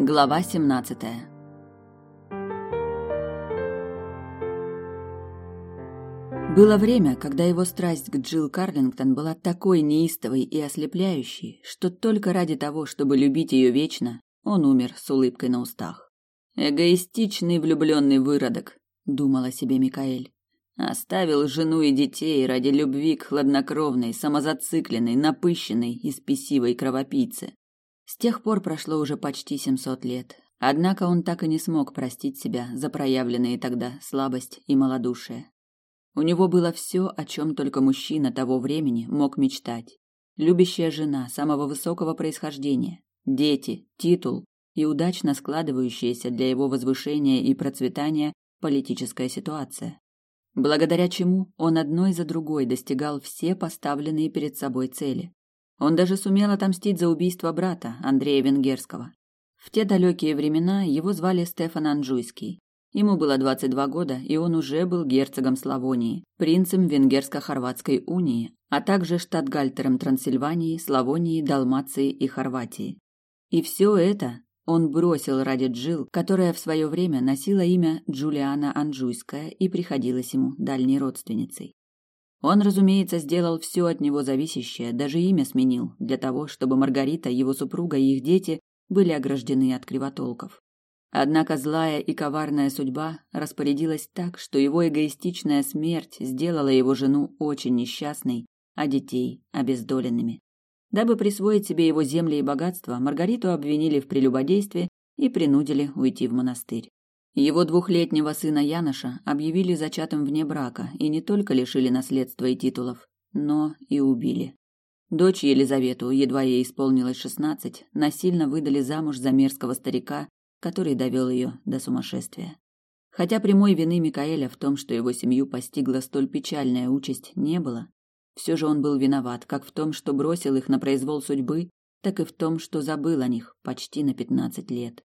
Глава 17. Было время, когда его страсть к Джилл Карлингтон была такой неистовой и ослепляющей, что только ради того, чтобы любить ее вечно, он умер с улыбкой на устах. Эгоистичный влюбленный выродок, думала себе Микаэль. Оставил жену и детей ради любви к хладнокровной, самозацикленной, напыщенной и спесивой кровопийце. С тех пор прошло уже почти семьсот лет. Однако он так и не смог простить себя за проявленные тогда слабость и малодушие. У него было все, о чем только мужчина того времени мог мечтать. Любящая жена самого высокого происхождения, дети, титул и удачно складывающаяся для его возвышения и процветания политическая ситуация благодаря чему он одной за другой достигал все поставленные перед собой цели. Он даже сумел отомстить за убийство брата, Андрея Венгерского. В те далекие времена его звали Стефан Анжуйский. Ему было 22 года, и он уже был герцогом Славонии, принцем Венгерско-Хорватской унии, а также штатгальтером Трансильвании, Славонии, Далмации и Хорватии. И все это он бросил ради Джил, которая в свое время носила имя Джулиана Анжуйская и приходилась ему дальней родственницей. Он, разумеется, сделал все от него зависящее, даже имя сменил, для того, чтобы Маргарита, его супруга и их дети были ограждены от кривотолков. Однако злая и коварная судьба распорядилась так, что его эгоистичная смерть сделала его жену очень несчастной, а детей обездоленными. Дабы присвоить себе его земли и богатства, Маргариту обвинили в прелюбодействе и принудили уйти в монастырь. Его двухлетнего сына Яноша объявили зачатым вне брака и не только лишили наследства и титулов, но и убили. Дочь Елизавету, едва ей исполнилось шестнадцать, насильно выдали замуж за мерзкого старика, который довел ее до сумасшествия. Хотя прямой вины Микаэля в том, что его семью постигла столь печальная участь, не было, все же он был виноват как в том, что бросил их на произвол судьбы, так и в том, что забыл о них почти на пятнадцать лет.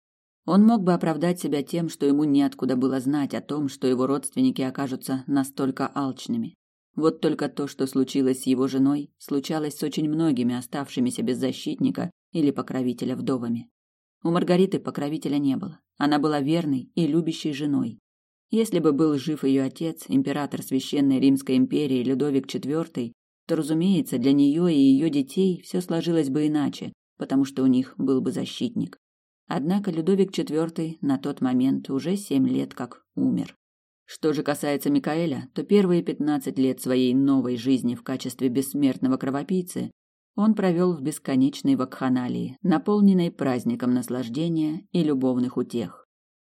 Он мог бы оправдать себя тем, что ему неоткуда было знать о том, что его родственники окажутся настолько алчными. Вот только то, что случилось с его женой, случалось с очень многими оставшимися без защитника или покровителя вдовами. У Маргариты покровителя не было. Она была верной и любящей женой. Если бы был жив ее отец, император Священной Римской империи Людовик IV, то, разумеется, для нее и ее детей все сложилось бы иначе, потому что у них был бы защитник. Однако Людовик IV на тот момент уже семь лет как умер. Что же касается Микаэля, то первые пятнадцать лет своей новой жизни в качестве бессмертного кровопийцы он провел в бесконечной вакханалии, наполненной праздником наслаждения и любовных утех.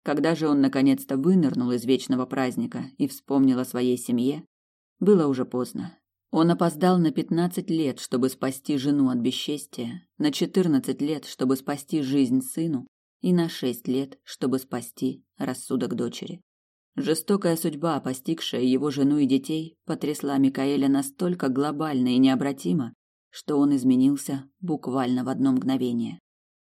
Когда же он наконец-то вынырнул из вечного праздника и вспомнил о своей семье, было уже поздно. Он опоздал на пятнадцать лет, чтобы спасти жену от бесчестия, на четырнадцать лет, чтобы спасти жизнь сыну, и на шесть лет, чтобы спасти рассудок дочери. Жестокая судьба, постигшая его жену и детей, потрясла Микаэля настолько глобально и необратимо, что он изменился буквально в одно мгновение.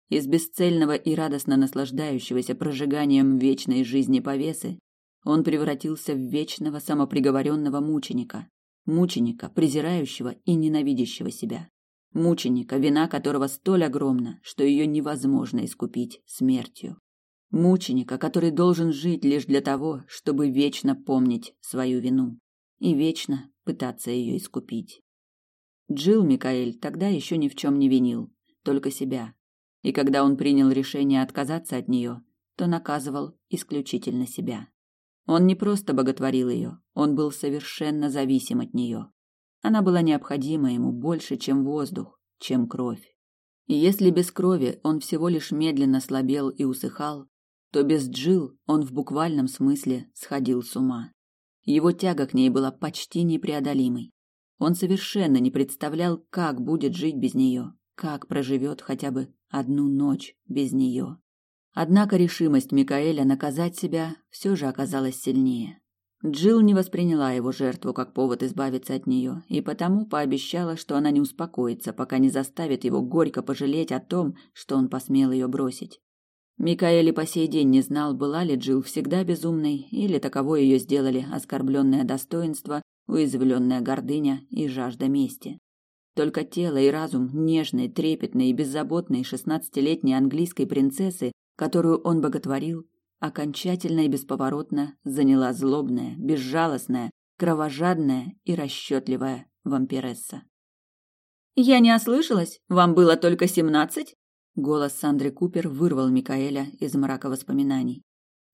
Из бесцельного и радостно наслаждающегося прожиганием вечной жизни повесы он превратился в вечного самоприговоренного мученика, мученика, презирающего и ненавидящего себя. Мученика, вина которого столь огромна, что ее невозможно искупить смертью. Мученика, который должен жить лишь для того, чтобы вечно помнить свою вину и вечно пытаться ее искупить. Джил Микаэль тогда еще ни в чем не винил, только себя. И когда он принял решение отказаться от нее, то наказывал исключительно себя. Он не просто боготворил ее, он был совершенно зависим от нее. Она была необходима ему больше, чем воздух, чем кровь. И если без крови он всего лишь медленно слабел и усыхал, то без Джил он в буквальном смысле сходил с ума. Его тяга к ней была почти непреодолимой. Он совершенно не представлял, как будет жить без нее, как проживет хотя бы одну ночь без нее. Однако решимость Микаэля наказать себя все же оказалась сильнее. Джилл не восприняла его жертву как повод избавиться от нее, и потому пообещала, что она не успокоится, пока не заставит его горько пожалеть о том, что он посмел ее бросить. Микаэль и по сей день не знал, была ли Джилл всегда безумной, или таково ее сделали оскорбленное достоинство, уязвленная гордыня и жажда мести. Только тело и разум нежной, трепетной и беззаботной шестнадцатилетней английской принцессы которую он боготворил, окончательно и бесповоротно заняла злобная, безжалостная, кровожадная и расчетливая вампиресса. «Я не ослышалась? Вам было только семнадцать?» Голос Сандры Купер вырвал Микаэля из мрака воспоминаний.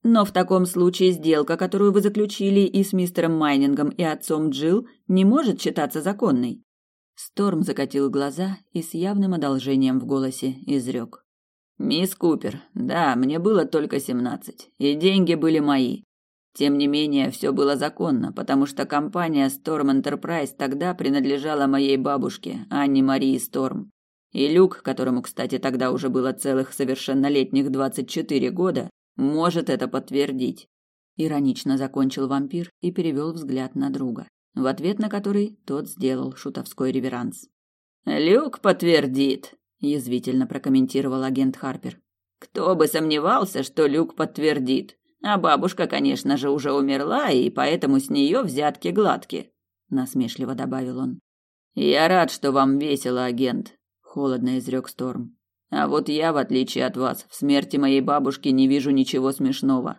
«Но в таком случае сделка, которую вы заключили и с мистером Майнингом, и отцом Джилл, не может считаться законной». Сторм закатил глаза и с явным одолжением в голосе изрек. «Мисс Купер, да, мне было только семнадцать, и деньги были мои. Тем не менее, все было законно, потому что компания Storm Enterprise тогда принадлежала моей бабушке, Анне Марии Сторм. И Люк, которому, кстати, тогда уже было целых совершеннолетних двадцать четыре года, может это подтвердить». Иронично закончил вампир и перевел взгляд на друга, в ответ на который тот сделал шутовской реверанс. «Люк подтвердит», язвительно прокомментировал агент Харпер. Кто бы сомневался, что Люк подтвердит. А бабушка, конечно же, уже умерла, и поэтому с нее взятки гладкие, насмешливо добавил он. Я рад, что вам весело, агент, холодно изрек Сторм. А вот я, в отличие от вас, в смерти моей бабушки не вижу ничего смешного,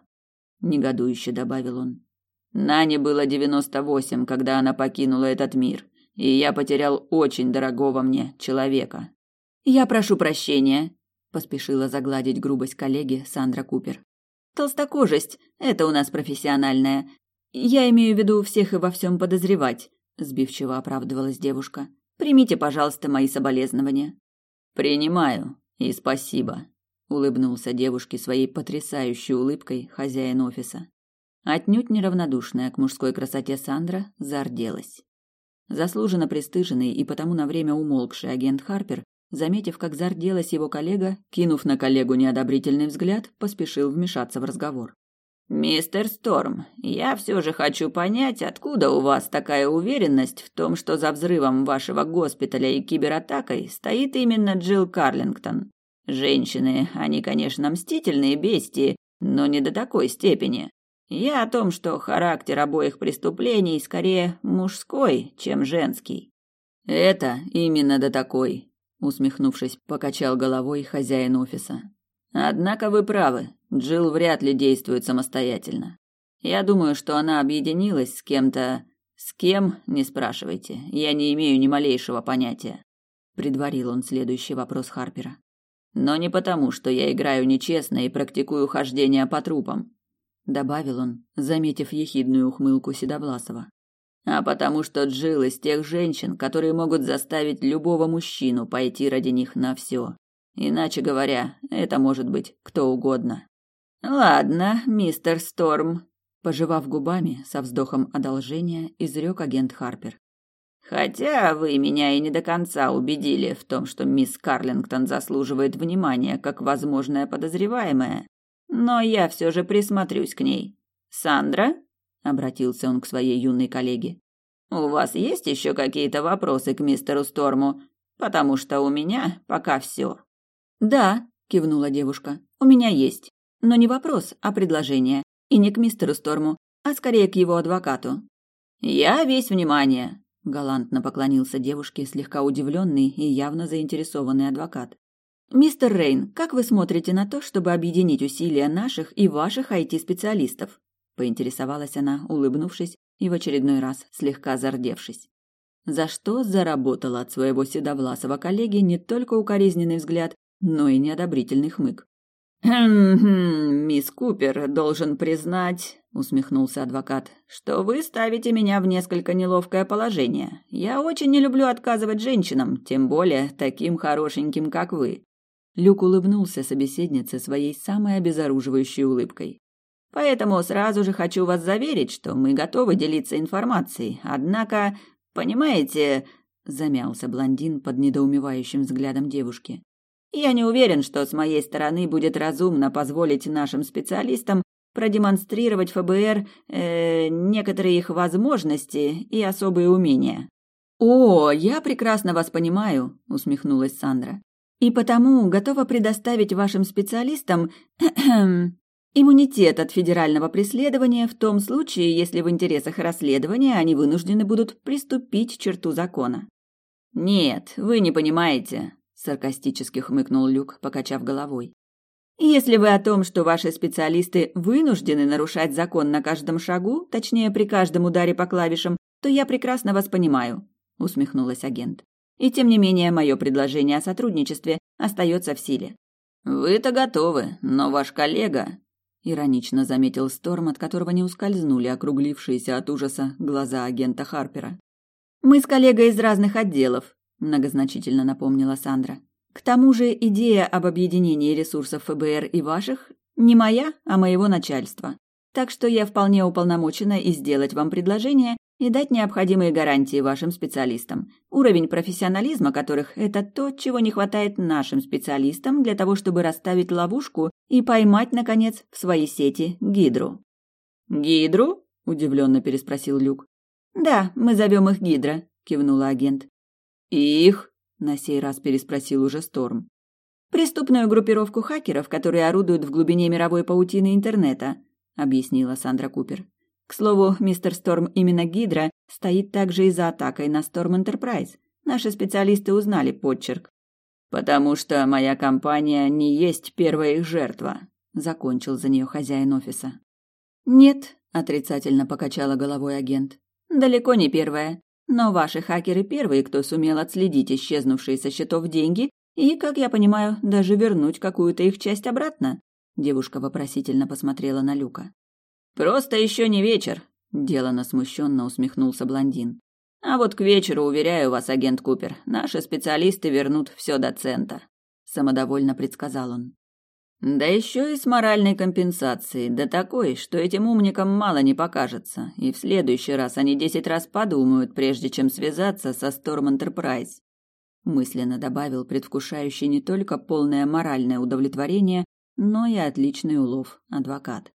негодующе добавил он. Нане было девяносто восемь, когда она покинула этот мир, и я потерял очень дорогого мне человека. Я прошу прощения, поспешила загладить грубость коллеги Сандра Купер. Толстокожесть это у нас профессиональная. Я имею в виду всех и во всем подозревать, сбивчиво оправдывалась девушка. Примите, пожалуйста, мои соболезнования. Принимаю и спасибо, улыбнулся девушке своей потрясающей улыбкой хозяин офиса. Отнюдь неравнодушная к мужской красоте Сандра зарделась. Заслуженно пристыженный и потому на время умолкший агент Харпер Заметив, как зарделась его коллега, кинув на коллегу неодобрительный взгляд, поспешил вмешаться в разговор. «Мистер Сторм, я все же хочу понять, откуда у вас такая уверенность в том, что за взрывом вашего госпиталя и кибератакой стоит именно Джилл Карлингтон. Женщины, они, конечно, мстительные бестии, но не до такой степени. Я о том, что характер обоих преступлений скорее мужской, чем женский». «Это именно до такой», усмехнувшись, покачал головой хозяин офиса. Однако вы правы, Джилл вряд ли действует самостоятельно. Я думаю, что она объединилась с кем-то, с кем, не спрашивайте. Я не имею ни малейшего понятия. Предварил он следующий вопрос Харпера. Но не потому, что я играю нечестно и практикую хождение по трупам, добавил он, заметив ехидную ухмылку Седобласова а потому что Джилл из тех женщин, которые могут заставить любого мужчину пойти ради них на все. Иначе говоря, это может быть кто угодно. Ладно, мистер Сторм, пожевав губами со вздохом одолжения, изрек агент Харпер. Хотя вы меня и не до конца убедили в том, что мисс Карлингтон заслуживает внимания как возможная подозреваемая, но я все же присмотрюсь к ней. Сандра, обратился он к своей юной коллеге. У вас есть еще какие-то вопросы к мистеру Сторму? Потому что у меня пока все. Да, кивнула девушка. У меня есть, но не вопрос, а предложение, и не к мистеру Сторму, а скорее к его адвокату. Я весь внимание, галантно поклонился девушке слегка удивленный и явно заинтересованный адвокат. Мистер Рейн, как вы смотрите на то, чтобы объединить усилия наших и ваших IT-специалистов? Поинтересовалась она, улыбнувшись и в очередной раз слегка зардевшись. За что заработала от своего седовласого коллеги не только укоризненный взгляд, но и неодобрительный хмык. «Хм-хм, мисс Купер, должен признать», — усмехнулся адвокат, «что вы ставите меня в несколько неловкое положение. Я очень не люблю отказывать женщинам, тем более таким хорошеньким, как вы». Люк улыбнулся собеседнице своей самой обезоруживающей улыбкой. Поэтому сразу же хочу вас заверить, что мы готовы делиться информацией. Однако, понимаете, замялся блондин под недоумевающим взглядом девушки. Я не уверен, что с моей стороны будет разумно позволить нашим специалистам продемонстрировать ФБР э, некоторые их возможности и особые умения. О, я прекрасно вас понимаю, усмехнулась Сандра. И потому готова предоставить вашим специалистам Иммунитет от федерального преследования в том случае, если в интересах расследования они вынуждены будут приступить к черту закона. Нет, вы не понимаете, саркастически хмыкнул Люк, покачав головой. Если вы о том, что ваши специалисты вынуждены нарушать закон на каждом шагу, точнее, при каждом ударе по клавишам, то я прекрасно вас понимаю, усмехнулась агент. И тем не менее, мое предложение о сотрудничестве остается в силе. Вы-то готовы, но ваш коллега, иронично заметил Сторм, от которого не ускользнули округлившиеся от ужаса глаза агента Харпера. Мы с коллегой из разных отделов, многозначительно напомнила Сандра. К тому же идея об объединении ресурсов ФБР и ваших не моя, а моего начальства. Так что я вполне уполномочена и сделать вам предложение, и дать необходимые гарантии вашим специалистам, уровень профессионализма которых – это то, чего не хватает нашим специалистам для того, чтобы расставить ловушку и поймать, наконец, в свои сети гидру. «Гидру?» – удивленно переспросил Люк. «Да, мы зовем их гидра», – кивнула агент. «Их?» – на сей раз переспросил уже Сторм. «Преступную группировку хакеров, которые орудуют в глубине мировой паутины интернета», – объяснила Сандра Купер. К слову, мистер Сторм, именно Гидра стоит также и за атакой на Сторм Энтерпрайз. Наши специалисты узнали подчерк. «Потому что моя компания не есть первая их жертва», — закончил за нее хозяин офиса. «Нет», — отрицательно покачала головой агент. «Далеко не первая. Но ваши хакеры первые, кто сумел отследить исчезнувшие со счетов деньги и, как я понимаю, даже вернуть какую-то их часть обратно». Девушка вопросительно посмотрела на Люка. Просто еще не вечер, делано смущенно усмехнулся блондин. А вот к вечеру, уверяю вас, агент Купер, наши специалисты вернут все до цента, самодовольно предсказал он. Да еще и с моральной компенсацией, да такой, что этим умникам мало не покажется, и в следующий раз они десять раз подумают, прежде чем связаться со Storm Enterprise. Мысленно добавил предвкушающий не только полное моральное удовлетворение, но и отличный улов адвокат.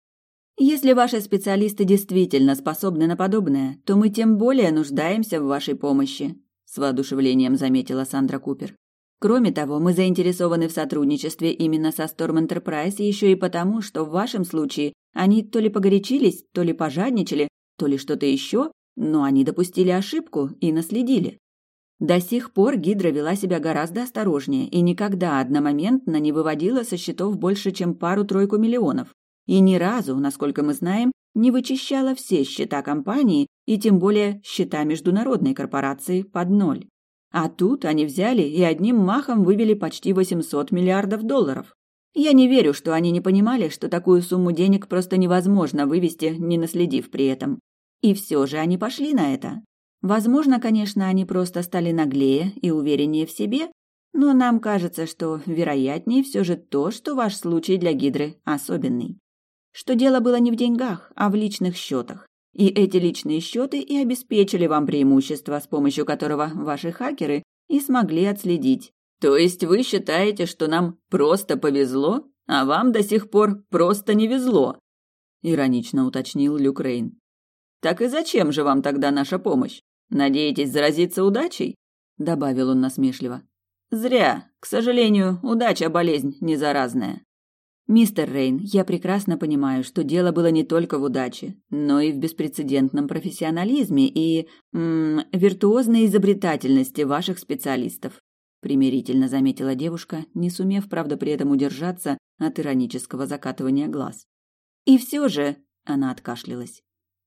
Если ваши специалисты действительно способны на подобное, то мы тем более нуждаемся в вашей помощи, с воодушевлением заметила Сандра Купер. Кроме того, мы заинтересованы в сотрудничестве именно со Storm Enterprise еще и потому, что в вашем случае они то ли погорячились, то ли пожадничали, то ли что-то еще, но они допустили ошибку и наследили. До сих пор Гидра вела себя гораздо осторожнее и никогда одномоментно не выводила со счетов больше, чем пару-тройку миллионов и ни разу, насколько мы знаем, не вычищала все счета компании и тем более счета международной корпорации под ноль. А тут они взяли и одним махом вывели почти 800 миллиардов долларов. Я не верю, что они не понимали, что такую сумму денег просто невозможно вывести, не наследив при этом. И все же они пошли на это. Возможно, конечно, они просто стали наглее и увереннее в себе, но нам кажется, что вероятнее все же то, что ваш случай для Гидры особенный что дело было не в деньгах, а в личных счетах. И эти личные счеты и обеспечили вам преимущество, с помощью которого ваши хакеры и смогли отследить. То есть вы считаете, что нам просто повезло, а вам до сих пор просто не везло? Иронично уточнил Люк Рейн. Так и зачем же вам тогда наша помощь? Надеетесь заразиться удачей? Добавил он насмешливо. Зря. К сожалению, удача болезнь не заразная. Мистер Рейн, я прекрасно понимаю, что дело было не только в удаче, но и в беспрецедентном профессионализме и м -м, виртуозной изобретательности ваших специалистов, примирительно заметила девушка, не сумев, правда, при этом удержаться от иронического закатывания глаз. И все же, она откашлялась.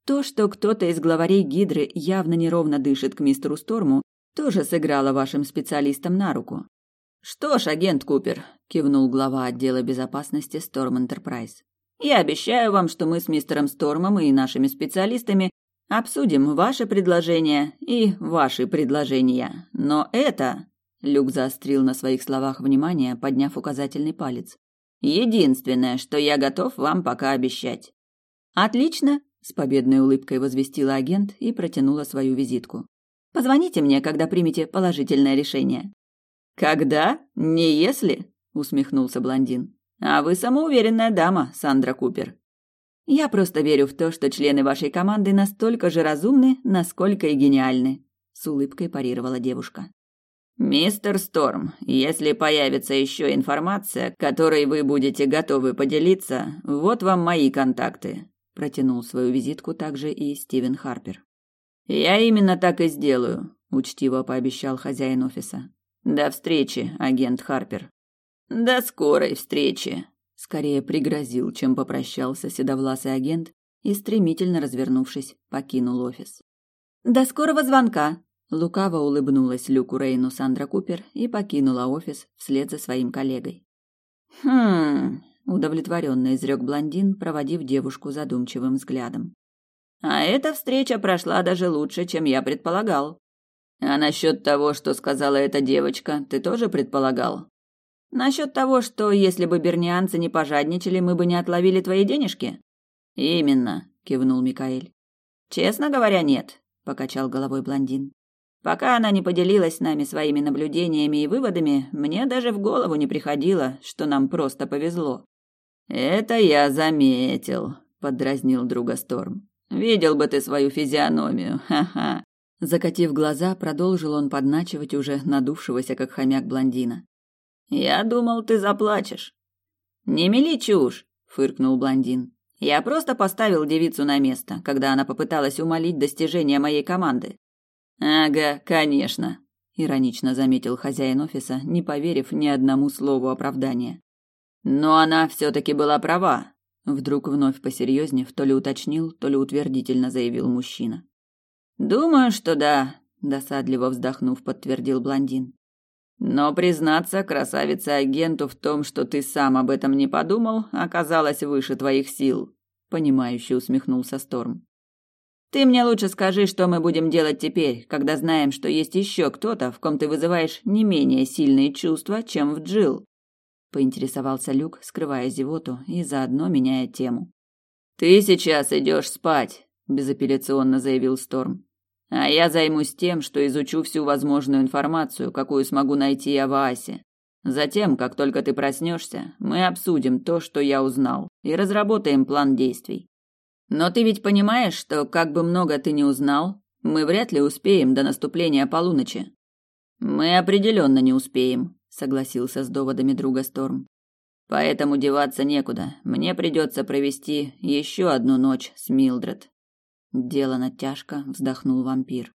То, что кто-то из главарей Гидры явно неровно дышит к мистеру Сторму, тоже сыграло вашим специалистам на руку. Что ж, агент Купер, кивнул глава отдела безопасности Storm Enterprise. Я обещаю вам, что мы с мистером Стормом и нашими специалистами обсудим ваши предложения и ваши предложения. Но это, Люк заострил на своих словах внимание, подняв указательный палец. Единственное, что я готов вам пока обещать. Отлично, с победной улыбкой возвестила агент и протянула свою визитку. Позвоните мне, когда примете положительное решение. Когда? Не если? усмехнулся блондин. А вы самоуверенная дама, Сандра Купер. Я просто верю в то, что члены вашей команды настолько же разумны, насколько и гениальны, с улыбкой парировала девушка. Мистер Сторм, если появится еще информация, которой вы будете готовы поделиться, вот вам мои контакты, протянул свою визитку также и Стивен Харпер. Я именно так и сделаю, учтиво пообещал хозяин офиса. До встречи, агент Харпер. До скорой встречи, скорее пригрозил, чем попрощался седовласый агент и, стремительно развернувшись, покинул офис. «До скорого звонка!» Лукаво улыбнулась Люку Рейну Сандра Купер и покинула офис вслед за своим коллегой. «Хм...» – удовлетворенно изрек блондин, проводив девушку задумчивым взглядом. «А эта встреча прошла даже лучше, чем я предполагал. А насчет того, что сказала эта девочка, ты тоже предполагал?» «Насчет того, что если бы бернианцы не пожадничали, мы бы не отловили твои денежки?» «Именно», – кивнул Микаэль. «Честно говоря, нет», – покачал головой блондин. Пока она не поделилась с нами своими наблюдениями и выводами, мне даже в голову не приходило, что нам просто повезло. Это я заметил, поддразнил друга Сторм. Видел бы ты свою физиономию, ха-ха. Закатив глаза, продолжил он подначивать уже надувшегося как хомяк блондина. Я думал, ты заплачешь. Не мели чушь, фыркнул блондин. Я просто поставил девицу на место, когда она попыталась умолить достижения моей команды. Ага, конечно, иронично заметил хозяин офиса, не поверив ни одному слову оправдания. Но она все таки была права, вдруг вновь посерьезнев, то ли уточнил, то ли утвердительно заявил мужчина. Думаю, что да, досадливо вздохнув, подтвердил блондин. Но признаться красавице-агенту в том, что ты сам об этом не подумал, оказалось выше твоих сил, понимающе усмехнулся Сторм. Ты мне лучше скажи, что мы будем делать теперь, когда знаем, что есть еще кто-то, в ком ты вызываешь не менее сильные чувства, чем в Джил. Поинтересовался Люк, скрывая зевоту и заодно меняя тему. Ты сейчас идешь спать, безапелляционно заявил Сторм. А я займусь тем, что изучу всю возможную информацию, какую смогу найти о Ваасе. Затем, как только ты проснешься, мы обсудим то, что я узнал, и разработаем план действий. Но ты ведь понимаешь, что как бы много ты ни узнал, мы вряд ли успеем до наступления полуночи. Мы определенно не успеем, согласился с доводами друга Сторм. Поэтому деваться некуда. Мне придется провести еще одну ночь с Милдред. Делано тяжко, вздохнул вампир.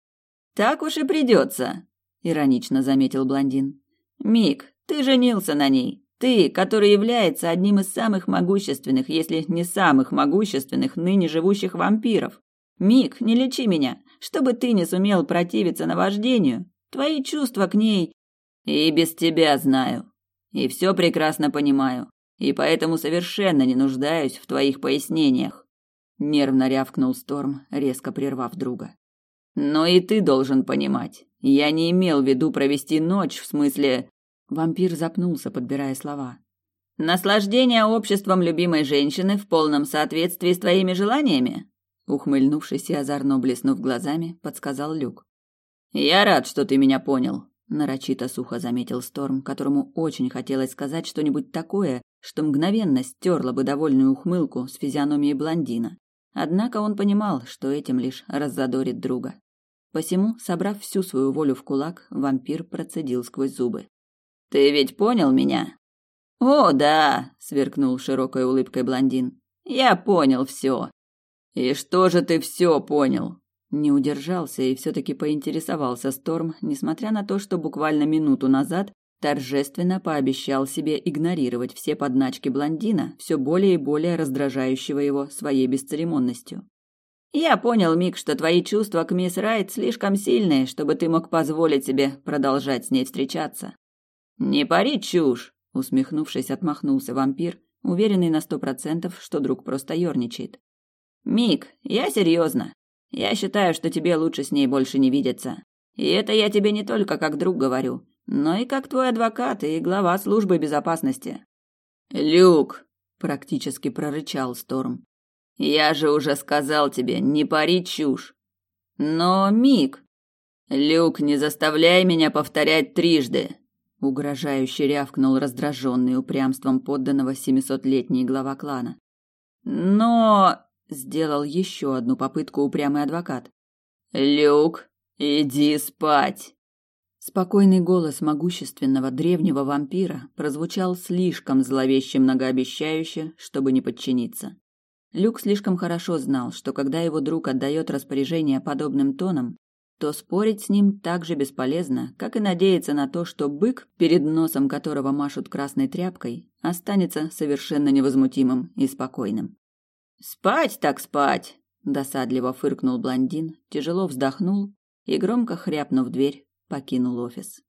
Так уж и придется, иронично заметил блондин. Мик, ты женился на ней. Ты, который является одним из самых могущественных, если не самых могущественных ныне живущих вампиров. Мик, не лечи меня, чтобы ты не сумел противиться наваждению. Твои чувства к ней и без тебя знаю. И все прекрасно понимаю. И поэтому совершенно не нуждаюсь в твоих пояснениях. Нервно рявкнул Сторм, резко прервав друга. Но и ты должен понимать. Я не имел в виду провести ночь, в смысле Вампир запнулся, подбирая слова. Наслаждение обществом любимой женщины в полном соответствии с твоими желаниями? Ухмыльнувшись и озорно блеснув глазами, подсказал Люк. Я рад, что ты меня понял, нарочито сухо заметил Сторм, которому очень хотелось сказать что-нибудь такое, что мгновенно стерло бы довольную ухмылку с физиономией блондина. Однако он понимал, что этим лишь раззадорит друга. Посему, собрав всю свою волю в кулак, вампир процедил сквозь зубы: ты ведь понял меня? О, да, сверкнул широкой улыбкой блондин. Я понял все. И что же ты все понял? Не удержался и все-таки поинтересовался Сторм, несмотря на то, что буквально минуту назад торжественно пообещал себе игнорировать все подначки блондина, все более и более раздражающего его своей бесцеремонностью. Я понял, Мик, что твои чувства к мисс Райт слишком сильные, чтобы ты мог позволить себе продолжать с ней встречаться. Не пари чушь, усмехнувшись, отмахнулся вампир, уверенный на сто процентов, что друг просто ерничает. Мик, я серьезно. Я считаю, что тебе лучше с ней больше не видеться. И это я тебе не только как друг говорю, но и как твой адвокат и глава службы безопасности. Люк, практически прорычал Сторм. Я же уже сказал тебе, не пари чушь. Но, Мик, Люк, не заставляй меня повторять трижды. Угрожающе рявкнул раздраженный упрямством подданного семисотлетний глава клана. Но сделал еще одну попытку упрямый адвокат. Люк, иди спать. Спокойный голос могущественного древнего вампира прозвучал слишком зловеще многообещающе, чтобы не подчиниться. Люк слишком хорошо знал, что когда его друг отдает распоряжение подобным тоном, то спорить с ним так же бесполезно, как и надеяться на то, что бык, перед носом которого машут красной тряпкой, останется совершенно невозмутимым и спокойным. «Спать так спать!» – досадливо фыркнул блондин, тяжело вздохнул и, громко хряпнув дверь, покинул офис.